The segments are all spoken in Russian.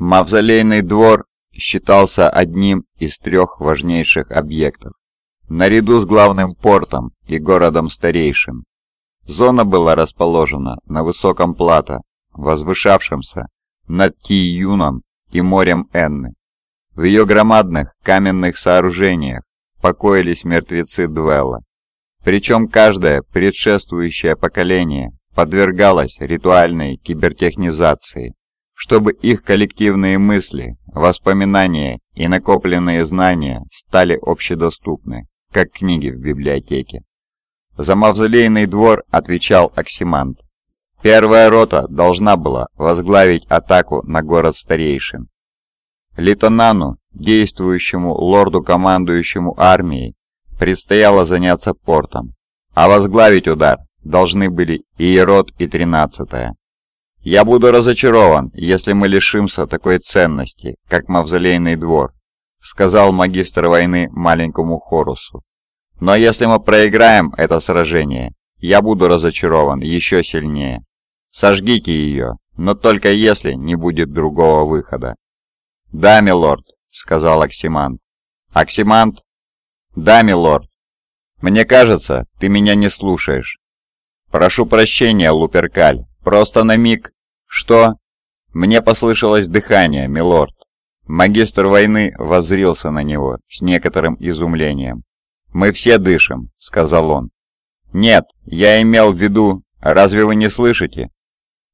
Мавзолейный двор считался одним из трех важнейших объектов, наряду с главным портом и городом старейшин. Зона была расположена на высоком плато, возвышавшемся над Тиюном и морем Энны. В ее громадных каменных сооружениях покоились мертвецы Двелла. Причем каждое предшествующее поколение подвергалось ритуальной кибертехнизации, чтобы их коллективные мысли, воспоминания и накопленные знания стали общедоступны, как книги в библиотеке. За мавзолейный двор отвечал Оксимант. Первая рота должна была возглавить атаку на город старейшин. Литонану, действующему лорду-командующему армией, предстояло заняться портом, а возглавить удар должны были и Ерод, и Тринадцатая. «Я буду разочарован, если мы лишимся такой ценности, как Мавзолейный двор», сказал магистр войны маленькому Хорусу. «Но если мы проиграем это сражение, я буду разочарован еще сильнее. Сожгите ее, но только если не будет другого выхода». «Да, милорд», — сказал Оксимант. «Оксимант?» «Да, милорд. Мне кажется, ты меня не слушаешь». «Прошу прощения, Луперкаль, просто на миг...» «Что?» «Мне послышалось дыхание, милорд». Магистр войны воззрился на него с некоторым изумлением. «Мы все дышим», — сказал он. «Нет, я имел в виду... Разве вы не слышите?»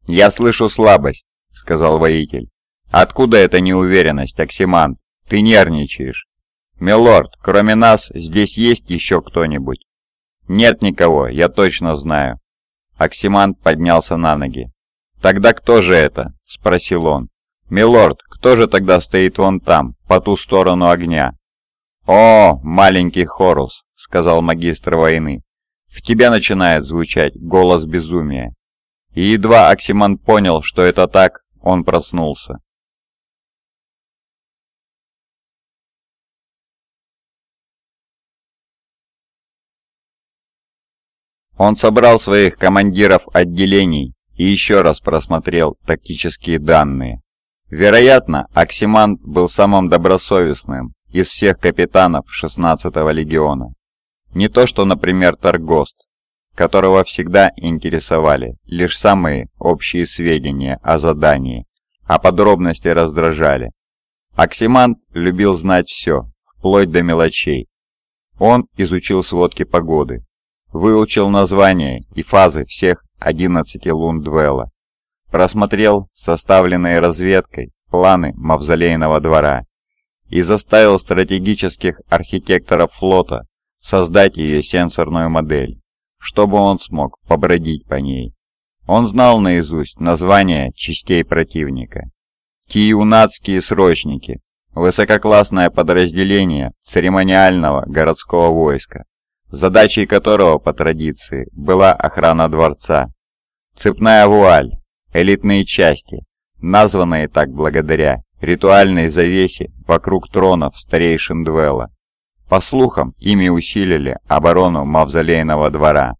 «Я слышу слабость», — сказал воитель. «Откуда эта неуверенность, Оксимант? Ты нервничаешь». «Милорд, кроме нас, здесь есть еще кто-нибудь?» «Нет никого, я точно знаю». Оксимант поднялся на ноги. «Тогда кто же это?» — спросил он. «Милорд, кто же тогда стоит вон там, по ту сторону огня?» «О, маленький Хорус», — сказал магистр войны. «В тебя начинает звучать голос безумия». И едва Оксиман понял, что это так, он проснулся. Он собрал своих командиров отделений и еще раз просмотрел тактические данные. Вероятно, Оксимант был самым добросовестным из всех капитанов 16-го легиона. Не то что, например, Торгост, которого всегда интересовали лишь самые общие сведения о задании, а подробности раздражали. Оксимант любил знать все, вплоть до мелочей. Он изучил сводки погоды, выучил названия и фазы всех 11 лун Двелла, просмотрел составленные разведкой планы Мавзолейного двора и заставил стратегических архитекторов флота создать ее сенсорную модель, чтобы он смог побродить по ней. Он знал наизусть названия частей противника. Киюнатские срочники, высококлассное подразделение церемониального городского войска, задачей которого по традиции была охрана дворца. Цепная вуаль, элитные части, названные так благодаря ритуальной завесе вокруг тронов старейшин Двелла. По слухам, ими усилили оборону Мавзолейного двора.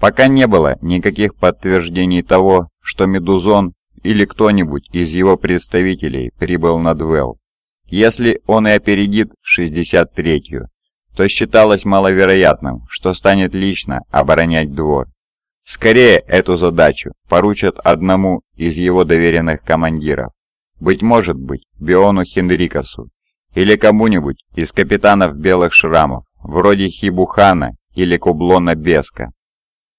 Пока не было никаких подтверждений того, что Медузон или кто-нибудь из его представителей прибыл на Двелл. Если он и опередит 63-ю, то считалось маловероятным, что станет лично оборонять двор. Скорее эту задачу поручат одному из его доверенных командиров. Быть может быть, Биону Хенрикасу или кому-нибудь из капитанов белых шрамов, вроде Хибухана или Кублона Беска.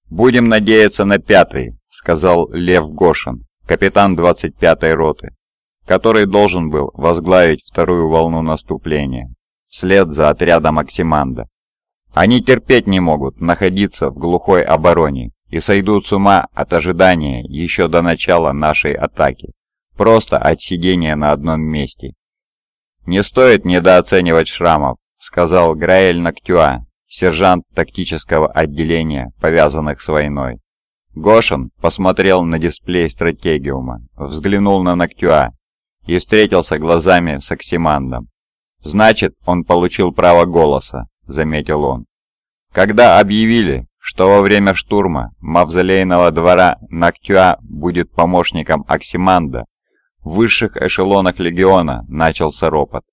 «Будем надеяться на пятый», — сказал Лев Гошин, капитан 25-й роты, который должен был возглавить вторую волну наступления вслед за отрядом Оксиманда. Они терпеть не могут находиться в глухой обороне и сойдут с ума от ожидания еще до начала нашей атаки, просто от сидения на одном месте. «Не стоит недооценивать шрамов», — сказал Граэль Ноктюа, сержант тактического отделения, повязанных с войной. Гошин посмотрел на дисплей стратегиума, взглянул на Ноктюа и встретился глазами с Оксимандом. «Значит, он получил право голоса», — заметил он. Когда объявили, что во время штурма мавзолейного двора Нактюа будет помощником Оксиманда, В высших эшелонах легиона начался ропот.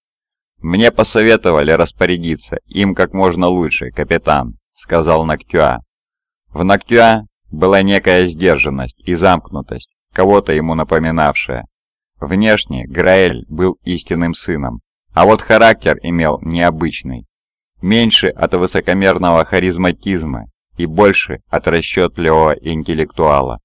«Мне посоветовали распорядиться им как можно лучше, капитан», — сказал Ноктюа. В Ноктюа была некая сдержанность и замкнутость, кого-то ему напоминавшая. Внешне Граэль был истинным сыном, а вот характер имел необычный. Меньше от высокомерного харизматизма и больше от расчетливого интеллектуала.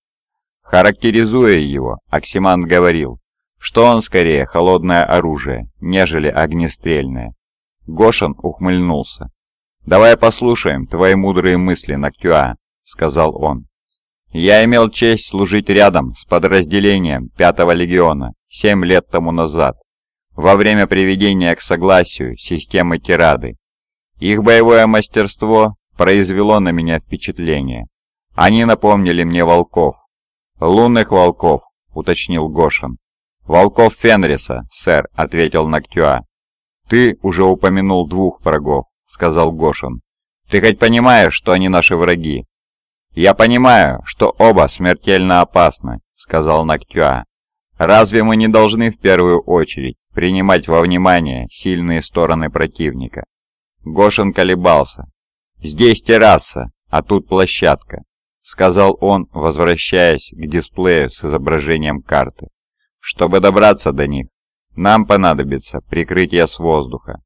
Характеризуя его, Оксимант говорил, что он скорее холодное оружие, нежели огнестрельное. Гошин ухмыльнулся. «Давай послушаем твои мудрые мысли, Ноктюа», — сказал он. «Я имел честь служить рядом с подразделением Пятого легиона семь лет тому назад, во время приведения к согласию системы Тирады. Их боевое мастерство произвело на меня впечатление. Они напомнили мне волков. «Лунных волков», — уточнил Гошин. «Волков Фенриса, сэр», — ответил Ноктюа. «Ты уже упомянул двух врагов», — сказал Гошин. «Ты хоть понимаешь, что они наши враги?» «Я понимаю, что оба смертельно опасны», — сказал Ноктюа. «Разве мы не должны в первую очередь принимать во внимание сильные стороны противника?» Гошин колебался. «Здесь терраса, а тут площадка», — сказал он, возвращаясь к дисплею с изображением карты. «Чтобы добраться до них, нам понадобится прикрытие с воздуха».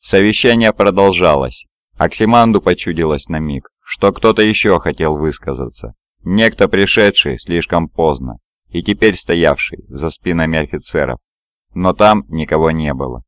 Совещание продолжалось. Оксиманду почудилось на миг, что кто-то еще хотел высказаться. Некто, пришедший слишком поздно, и теперь стоявший за спинами офицеров. Но там никого не было.